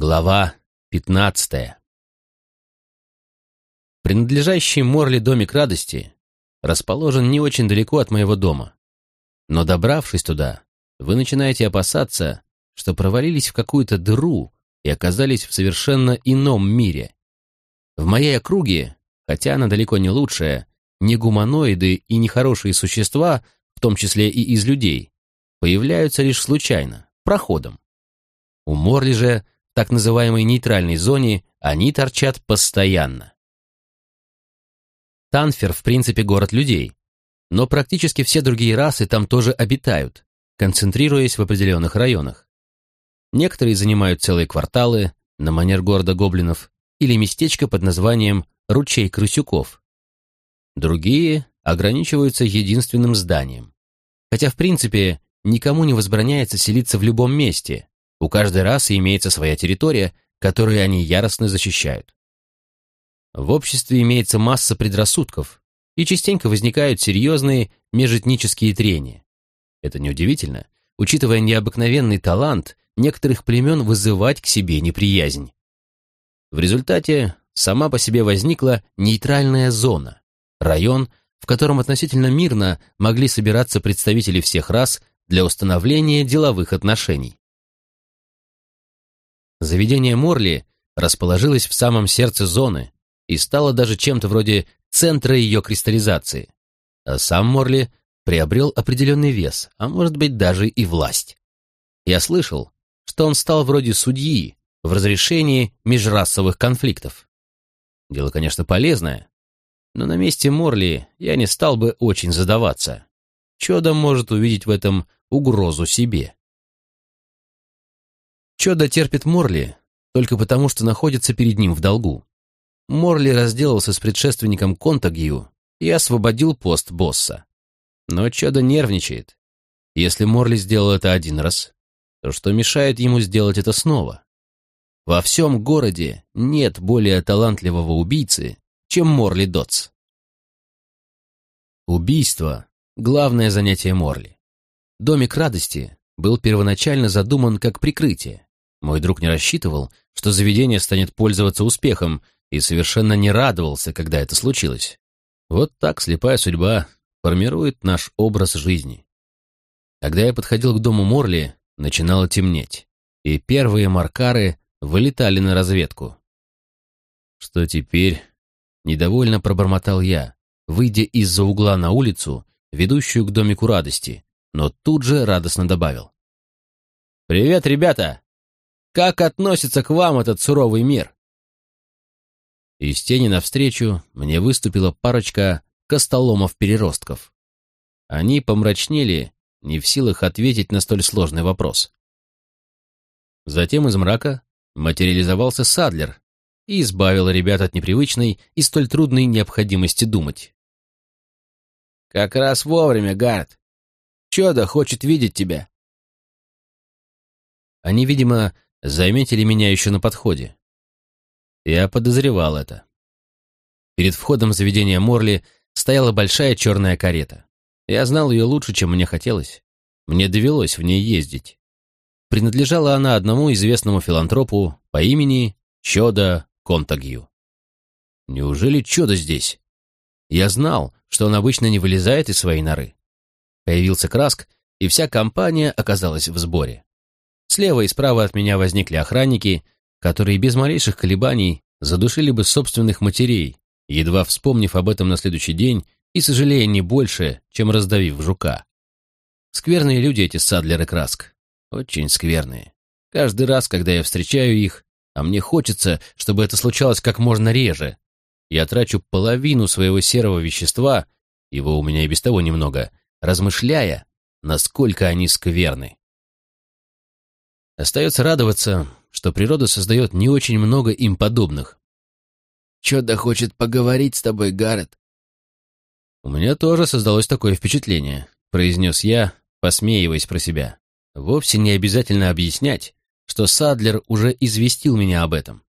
Глава пятнадцатая Принадлежащий Морли домик радости расположен не очень далеко от моего дома. Но добравшись туда, вы начинаете опасаться, что провалились в какую-то дыру и оказались в совершенно ином мире. В моей округе, хотя она далеко не лучшая, не гуманоиды и нехорошие существа, в том числе и из людей, появляются лишь случайно, проходом. У Морли же так называемой нейтральной зоне они торчат постоянно. Танфер, в принципе, город людей, но практически все другие расы там тоже обитают, концентрируясь в определенных районах. Некоторые занимают целые кварталы, на манер города гоблинов, или местечко под названием «Ручей крысюков». Другие ограничиваются единственным зданием. Хотя, в принципе, никому не возбраняется селиться в любом месте, у каждой расы имеется своя территория, которую они яростно защищают. В обществе имеется масса предрассудков, и частенько возникают серьезные межэтнические трения. Это неудивительно, учитывая необыкновенный талант некоторых племен вызывать к себе неприязнь. В результате сама по себе возникла нейтральная зона, район, в котором относительно мирно могли собираться представители всех рас для установления деловых отношений. Заведение Морли расположилось в самом сердце зоны и стало даже чем-то вроде центра ее кристаллизации. А сам Морли приобрел определенный вес, а может быть даже и власть. Я слышал, что он стал вроде судьи в разрешении межрасовых конфликтов. Дело, конечно, полезное, но на месте Морли я не стал бы очень задаваться. Чудо может увидеть в этом угрозу себе. Чода терпит Морли только потому, что находится перед ним в долгу. Морли разделался с предшественником Контагью и освободил пост босса. Но Чода нервничает. Если Морли сделал это один раз, то что мешает ему сделать это снова? Во всем городе нет более талантливого убийцы, чем Морли Дотс. Убийство — главное занятие Морли. Домик радости был первоначально задуман как прикрытие. Мой друг не рассчитывал, что заведение станет пользоваться успехом, и совершенно не радовался, когда это случилось. Вот так слепая судьба формирует наш образ жизни. Когда я подходил к дому Морли, начинало темнеть, и первые маркары вылетали на разведку. Что теперь? Недовольно пробормотал я, выйдя из-за угла на улицу, ведущую к домику радости, но тут же радостно добавил. «Привет, ребята! Как относится к вам этот суровый мир?» Из тени навстречу мне выступила парочка костоломов-переростков. Они помрачнели, не в силах ответить на столь сложный вопрос. Затем из мрака материализовался Садлер и избавил ребят от непривычной и столь трудной необходимости думать. «Как раз вовремя, Гард. Чудо хочет видеть тебя». Они, видимо, заметили меня еще на подходе. Я подозревал это. Перед входом в заведение Морли стояла большая черная карета. Я знал ее лучше, чем мне хотелось. Мне довелось в ней ездить. Принадлежала она одному известному филантропу по имени Чода Контагью. Неужели Чода здесь? Я знал, что он обычно не вылезает из своей норы. Появился Краск, и вся компания оказалась в сборе. Слева и справа от меня возникли охранники, которые без малейших колебаний задушили бы собственных матерей, едва вспомнив об этом на следующий день и сожалея не больше, чем раздавив жука. Скверные люди эти Садлер и Краск. Очень скверные. Каждый раз, когда я встречаю их, а мне хочется, чтобы это случалось как можно реже, я трачу половину своего серого вещества, его у меня и без того немного, размышляя, насколько они скверны. Остается радоваться, что природа создает не очень много им подобных. «Чё-то хочет поговорить с тобой, Гаррет». «У меня тоже создалось такое впечатление», — произнес я, посмеиваясь про себя. «Вовсе не обязательно объяснять, что Садлер уже известил меня об этом».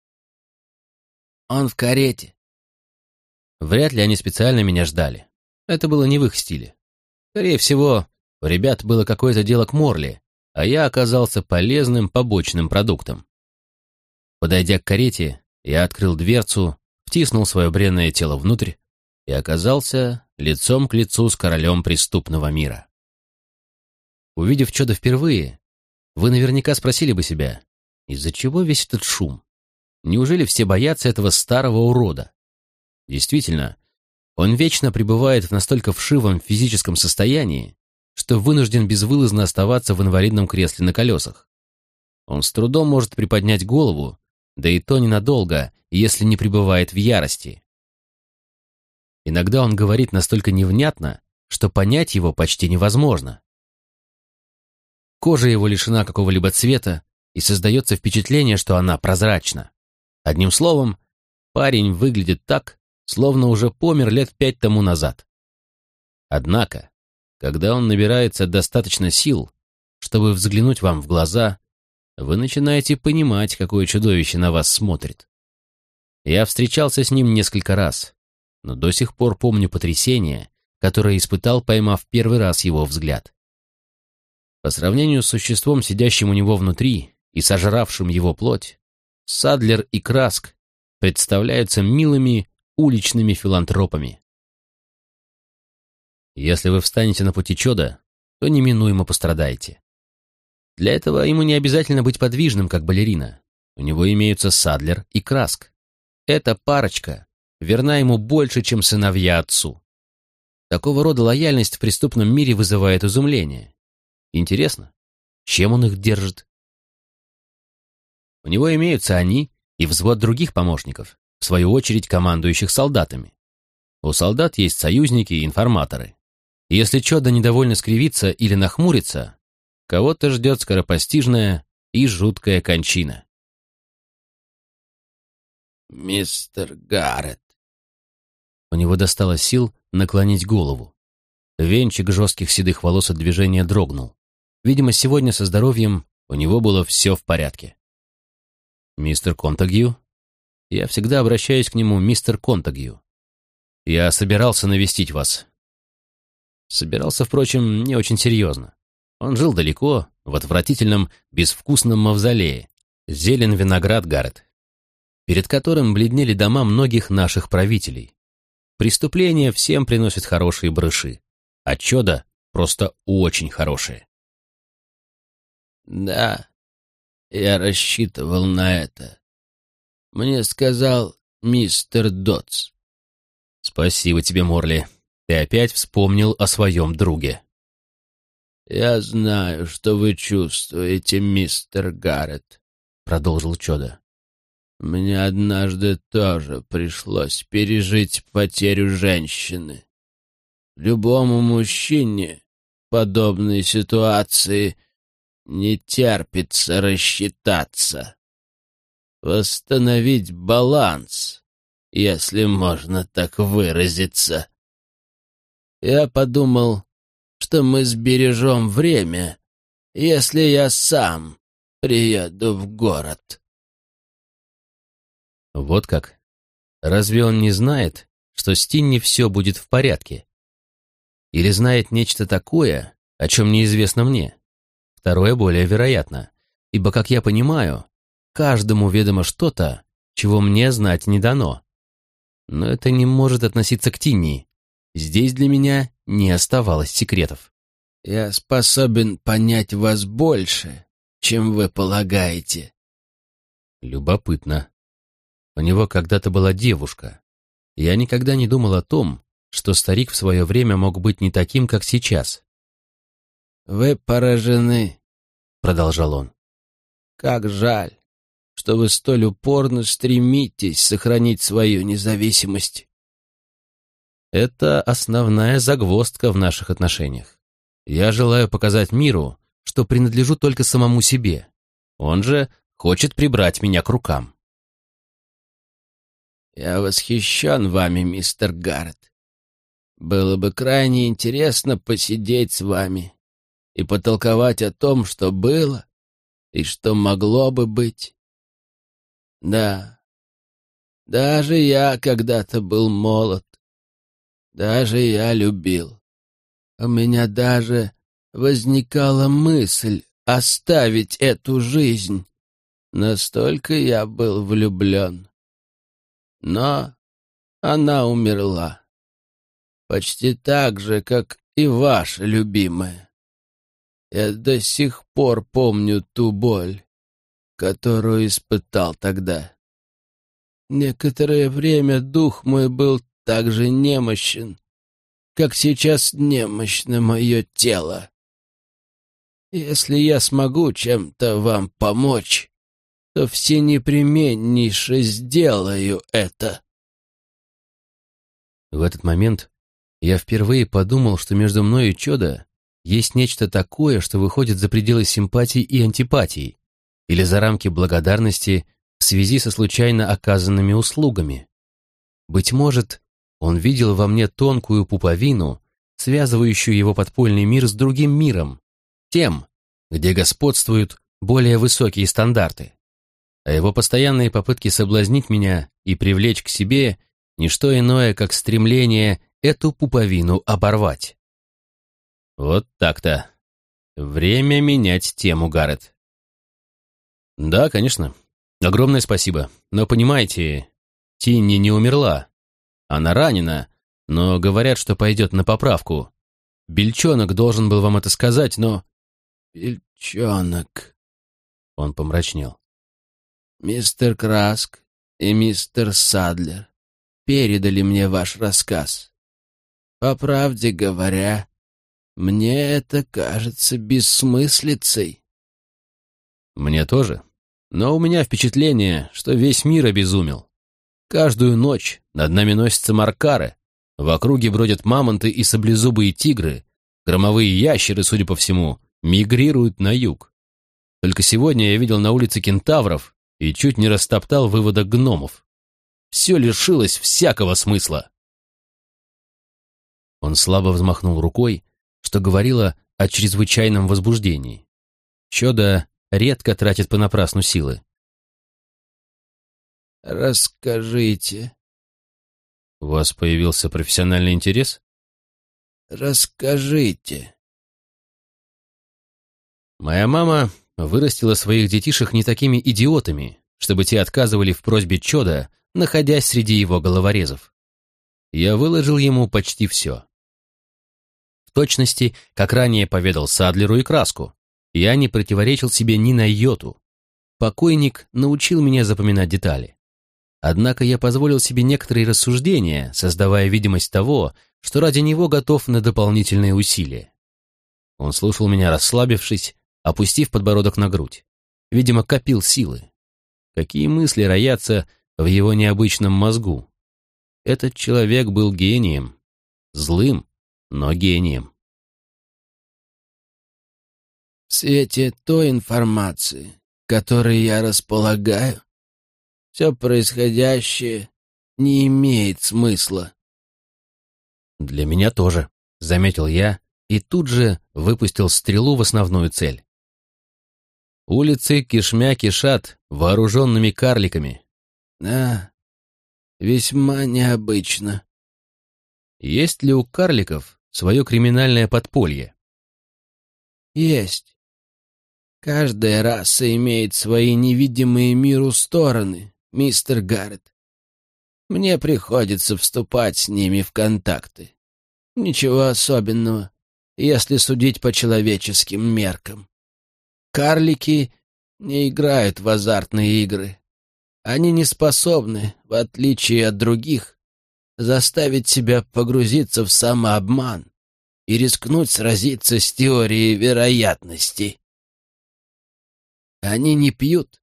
«Он в карете». Вряд ли они специально меня ждали. Это было не в их стиле. Скорее всего, у ребят было какое-то дело к Морли, а я оказался полезным побочным продуктом. Подойдя к карете, я открыл дверцу, втиснул свое бренное тело внутрь и оказался лицом к лицу с королем преступного мира. Увидев чудо впервые, вы наверняка спросили бы себя, из-за чего весь этот шум? Неужели все боятся этого старого урода? Действительно, он вечно пребывает в настолько вшивом физическом состоянии, что вынужден безвылазно оставаться в инвалидном кресле на колесах. Он с трудом может приподнять голову, да и то ненадолго, если не пребывает в ярости. Иногда он говорит настолько невнятно, что понять его почти невозможно. Кожа его лишена какого-либо цвета, и создается впечатление, что она прозрачна. Одним словом, парень выглядит так, словно уже помер лет пять тому назад. Однако, когда он набирается достаточно сил, чтобы взглянуть вам в глаза, вы начинаете понимать, какое чудовище на вас смотрит. Я встречался с ним несколько раз, но до сих пор помню потрясение, которое испытал, поймав первый раз его взгляд. По сравнению с существом, сидящим у него внутри и сожравшим его плоть, Садлер и Краск представляются милыми уличными филантропами. Если вы встанете на пути чуда, то неминуемо пострадаете. Для этого ему не обязательно быть подвижным, как балерина. У него имеются Садлер и Краск. Эта парочка верна ему больше, чем сыновья отцу. Такого рода лояльность в преступном мире вызывает изумление. Интересно, чем он их держит? У него имеются они и взвод других помощников, в свою очередь командующих солдатами. У солдат есть союзники и информаторы. Если Чода недовольно скривится или нахмурится, кого-то ждет скоропостижная и жуткая кончина. «Мистер Гаррет». У него достало сил наклонить голову. Венчик жестких седых волос от движения дрогнул. Видимо, сегодня со здоровьем у него было все в порядке. «Мистер Контагью?» Я всегда обращаюсь к нему мистер Контагью. Я собирался навестить вас. Собирался, впрочем, не очень серьезно. Он жил далеко, в отвратительном, безвкусном мавзолее. Зелен виноград Гаррет, перед которым бледнели дома многих наших правителей. Преступления всем приносят хорошие брыши, а чудо просто очень хорошие. Да, я рассчитывал на это. Мне сказал мистер Дотс. Спасибо тебе, Морли. Ты опять вспомнил о своем друге. Я знаю, что вы чувствуете, мистер Гаррет, продолжил Чудо. Мне однажды тоже пришлось пережить потерю женщины. Любому мужчине в подобной ситуации не терпится рассчитаться восстановить баланс, если можно так выразиться. Я подумал, что мы сбережем время, если я сам приеду в город. Вот как. Разве он не знает, что с Тинни все будет в порядке? Или знает нечто такое, о чем неизвестно мне? Второе более вероятно, ибо, как я понимаю, Каждому ведомо что-то, чего мне знать не дано. Но это не может относиться к Тинни. Здесь для меня не оставалось секретов. «Я способен понять вас больше, чем вы полагаете». Любопытно. У него когда-то была девушка. Я никогда не думал о том, что старик в свое время мог быть не таким, как сейчас. «Вы поражены», — продолжал он. «Как жаль что вы столь упорно стремитесь сохранить свою независимость. Это основная загвоздка в наших отношениях. Я желаю показать миру, что принадлежу только самому себе. Он же хочет прибрать меня к рукам. Я восхищен вами, мистер Гаррет. Было бы крайне интересно посидеть с вами и потолковать о том, что было и что могло бы быть. Да, даже я когда-то был молод. Даже я любил. У меня даже возникала мысль оставить эту жизнь Настолько я был влюблен. Но она умерла. Почти так же, как и ваша любимая. Я до сих пор помню ту боль, которую испытал тогда. Некоторое время дух мой был так же немощен, как сейчас немощно мое тело. Если я смогу чем-то вам помочь, то все непременнейше сделаю это. В этот момент я впервые подумал, что между мной и Чодо есть нечто такое, что выходит за пределы симпатии и антипатии, или за рамки благодарности в связи со случайно оказанными услугами. Быть может, он видел во мне тонкую пуповину, связывающую его подпольный мир с другим миром, тем, где господствуют более высокие стандарты. А его постоянные попытки соблазнить меня и привлечь к себе – ничто иное, как стремление эту пуповину оборвать. Вот так-то. Время менять тему, Гаррет. Да, конечно. Огромное спасибо. Но понимаете, Тинни не умерла. Она ранена, но говорят, что пойдет на поправку. Бельчонок должен был вам это сказать, но... Бельчонок. Он помрачнел. Мистер Краск и мистер Садлер передали мне ваш рассказ. По правде говоря, мне это кажется бессмыслицей. Мне тоже. Но у меня впечатление, что весь мир обезумел. Каждую ночь над нами носятся маркары, в округе бродят мамонты и саблезубые тигры, громовые ящеры, судя по всему, мигрируют на юг. Только сегодня я видел на улице кентавров и чуть не растоптал выводок гномов. Все лишилось всякого смысла. Он слабо взмахнул рукой, что говорило о чрезвычайном возбуждении. Чёда редко тратит понапрасну силы. «Расскажите». «У вас появился профессиональный интерес?» «Расскажите». Моя мама вырастила своих детишек не такими идиотами, чтобы те отказывали в просьбе Чода, находясь среди его головорезов. Я выложил ему почти все. В точности, как ранее поведал Садлеру и Краску. Я не противоречил себе ни на йоту. Покойник научил меня запоминать детали. Однако я позволил себе некоторые рассуждения, создавая видимость того, что ради него готов на дополнительные усилия. Он слушал меня, расслабившись, опустив подбородок на грудь. Видимо, копил силы. Какие мысли роятся в его необычном мозгу? Этот человек был гением. Злым, но гением. В свете той информации, которой я располагаю, все происходящее не имеет смысла. Для меня тоже, заметил я и тут же выпустил стрелу в основную цель. Улицы кишмя кишат вооруженными карликами. Да, весьма необычно. Есть ли у карликов свое криминальное подполье? Есть. Каждая раса имеет свои невидимые миру стороны, мистер Гаррет. Мне приходится вступать с ними в контакты. Ничего особенного, если судить по человеческим меркам. Карлики не играют в азартные игры. Они не способны, в отличие от других, заставить себя погрузиться в самообман и рискнуть сразиться с теорией вероятности. Они не пьют,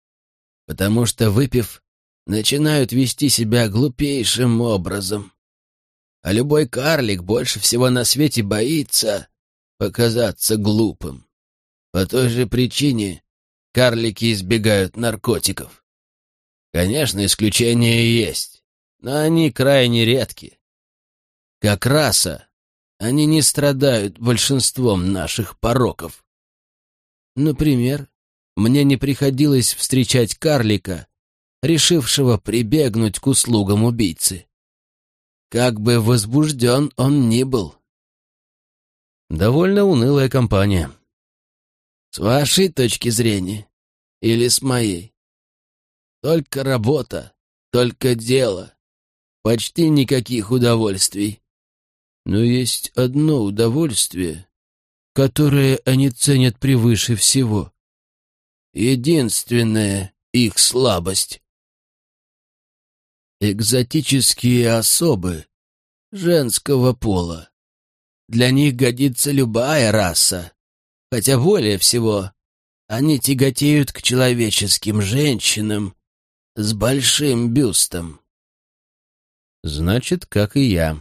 потому что, выпив, начинают вести себя глупейшим образом. А любой карлик больше всего на свете боится показаться глупым. По той же причине карлики избегают наркотиков. Конечно, исключения есть, но они крайне редки. Как раса, они не страдают большинством наших пороков. Например, мне не приходилось встречать карлика, решившего прибегнуть к услугам убийцы. Как бы возбужден он ни был. Довольно унылая компания. С вашей точки зрения или с моей? Только работа, только дело. Почти никаких удовольствий. Но есть одно удовольствие, которое они ценят превыше всего. Единственная их слабость. Экзотические особы женского пола. Для них годится любая раса, хотя более всего они тяготеют к человеческим женщинам с большим бюстом. Значит, как и я.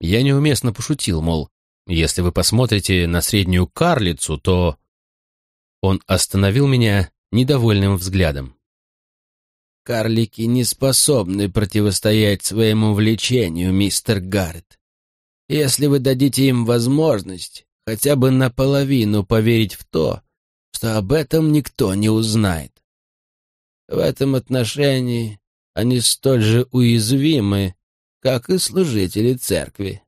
Я неуместно пошутил, мол, если вы посмотрите на среднюю карлицу, то... Он остановил меня недовольным взглядом. Карлики не способны противостоять своему влечению, мистер Гаррет. Если вы дадите им возможность хотя бы наполовину поверить в то, что об этом никто не узнает. В этом отношении они столь же уязвимы, как и служители церкви.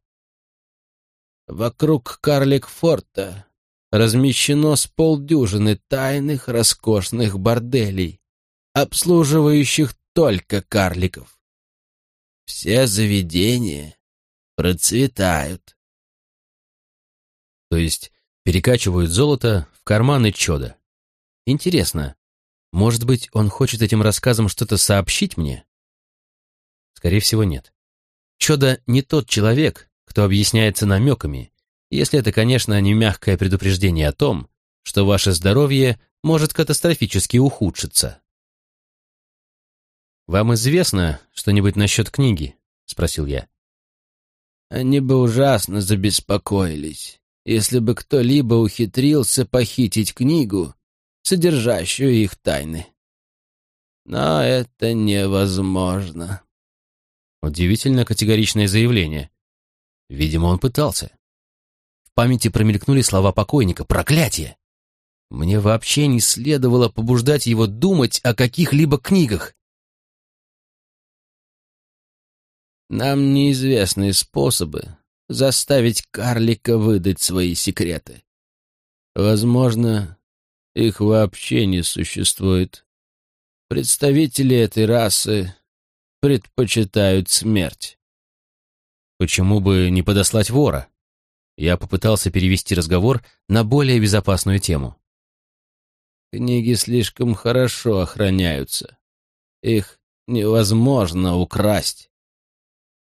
Вокруг карлик-форта размещено с полдюжины тайных роскошных борделей, обслуживающих только карликов. Все заведения процветают. То есть перекачивают золото в карманы чода. Интересно, может быть, он хочет этим рассказом что-то сообщить мне? Скорее всего, нет. Чода не тот человек, кто объясняется намеками, если это, конечно, не мягкое предупреждение о том, что ваше здоровье может катастрофически ухудшиться. «Вам известно что-нибудь насчет книги?» — спросил я. «Они бы ужасно забеспокоились, если бы кто-либо ухитрился похитить книгу, содержащую их тайны. Но это невозможно». Удивительно категоричное заявление. Видимо, он пытался памяти промелькнули слова покойника «Проклятие!». Мне вообще не следовало побуждать его думать о каких-либо книгах. Нам неизвестны способы заставить карлика выдать свои секреты. Возможно, их вообще не существует. Представители этой расы предпочитают смерть. Почему бы не подослать вора? Я попытался перевести разговор на более безопасную тему. Книги слишком хорошо охраняются. Их невозможно украсть.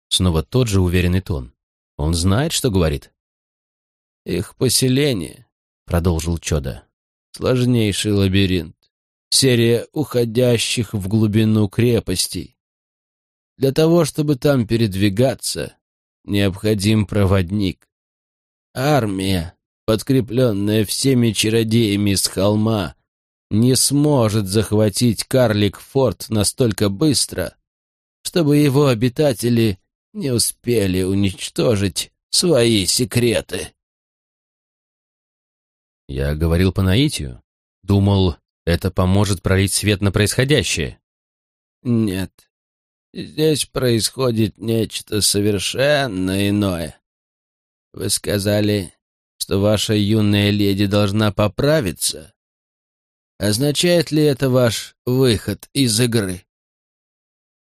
Снова тот же уверенный тон. Он знает, что говорит. Их поселение, продолжил Чода, сложнейший лабиринт. Серия уходящих в глубину крепостей. Для того, чтобы там передвигаться, необходим проводник. Армия, подкрепленная всеми чародеями с холма, не сможет захватить карлик-форт настолько быстро, чтобы его обитатели не успели уничтожить свои секреты. Я говорил по наитию. Думал, это поможет пролить свет на происходящее. Нет, здесь происходит нечто совершенно иное. Вы сказали, что ваша юная леди должна поправиться? Означает ли это ваш выход из игры?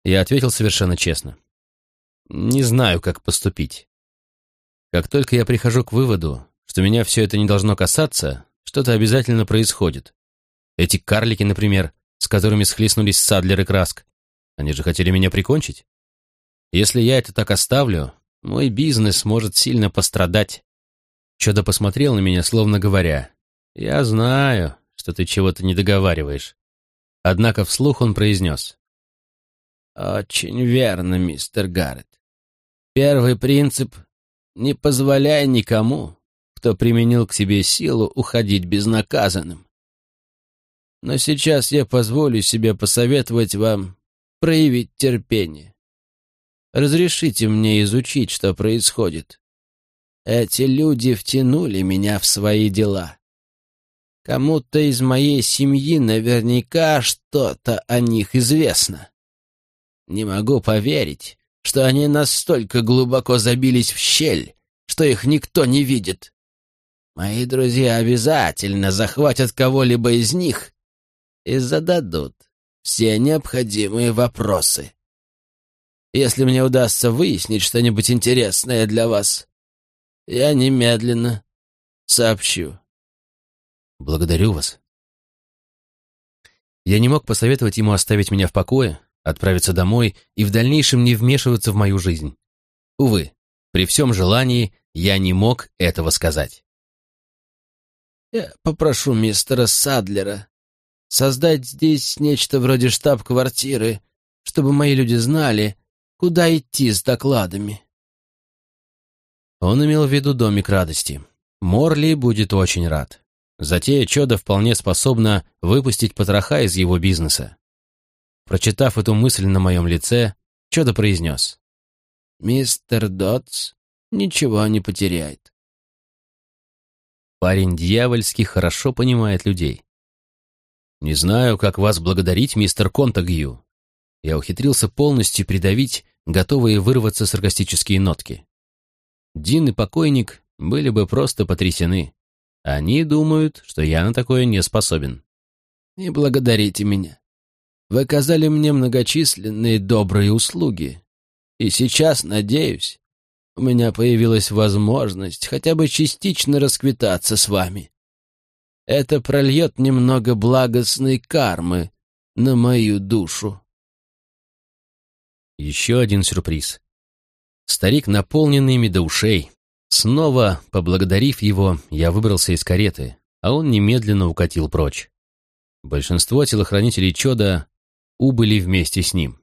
Я ответил совершенно честно. Не знаю, как поступить. Как только я прихожу к выводу, что меня все это не должно касаться, что-то обязательно происходит. Эти карлики, например, с которыми схлестнулись Садлер и Краск, они же хотели меня прикончить. Если я это так оставлю, мой бизнес может сильно пострадать. Чудо посмотрел на меня, словно говоря, «Я знаю, что ты чего-то не договариваешь». Однако вслух он произнес, «Очень верно, мистер Гаррет. Первый принцип — не позволяй никому, кто применил к себе силу, уходить безнаказанным. Но сейчас я позволю себе посоветовать вам проявить терпение. Разрешите мне изучить, что происходит. Эти люди втянули меня в свои дела. Кому-то из моей семьи наверняка что-то о них известно. Не могу поверить, что они настолько глубоко забились в щель, что их никто не видит. Мои друзья обязательно захватят кого-либо из них и зададут все необходимые вопросы. Если мне удастся выяснить что-нибудь интересное для вас, я немедленно сообщу. Благодарю вас. Я не мог посоветовать ему оставить меня в покое, отправиться домой и в дальнейшем не вмешиваться в мою жизнь. Увы, при всем желании я не мог этого сказать. Я попрошу мистера Садлера создать здесь нечто вроде штаб-квартиры, чтобы мои люди знали, куда идти с докладами. Он имел в виду домик радости. Морли будет очень рад. Затея Чода вполне способна выпустить потроха из его бизнеса. Прочитав эту мысль на моем лице, Чода произнес. «Мистер Дотс ничего не потеряет». Парень дьявольски хорошо понимает людей. «Не знаю, как вас благодарить, мистер Контагью». Я ухитрился полностью придавить готовые вырваться саркастические нотки. Дин и покойник были бы просто потрясены. Они думают, что я на такое не способен. Не благодарите меня. Вы оказали мне многочисленные добрые услуги. И сейчас, надеюсь, у меня появилась возможность хотя бы частично расквитаться с вами. Это прольет немного благостной кармы на мою душу. Еще один сюрприз. Старик, наполненный ими до ушей, Снова, поблагодарив его, я выбрался из кареты, а он немедленно укатил прочь. Большинство телохранителей Чода убыли вместе с ним.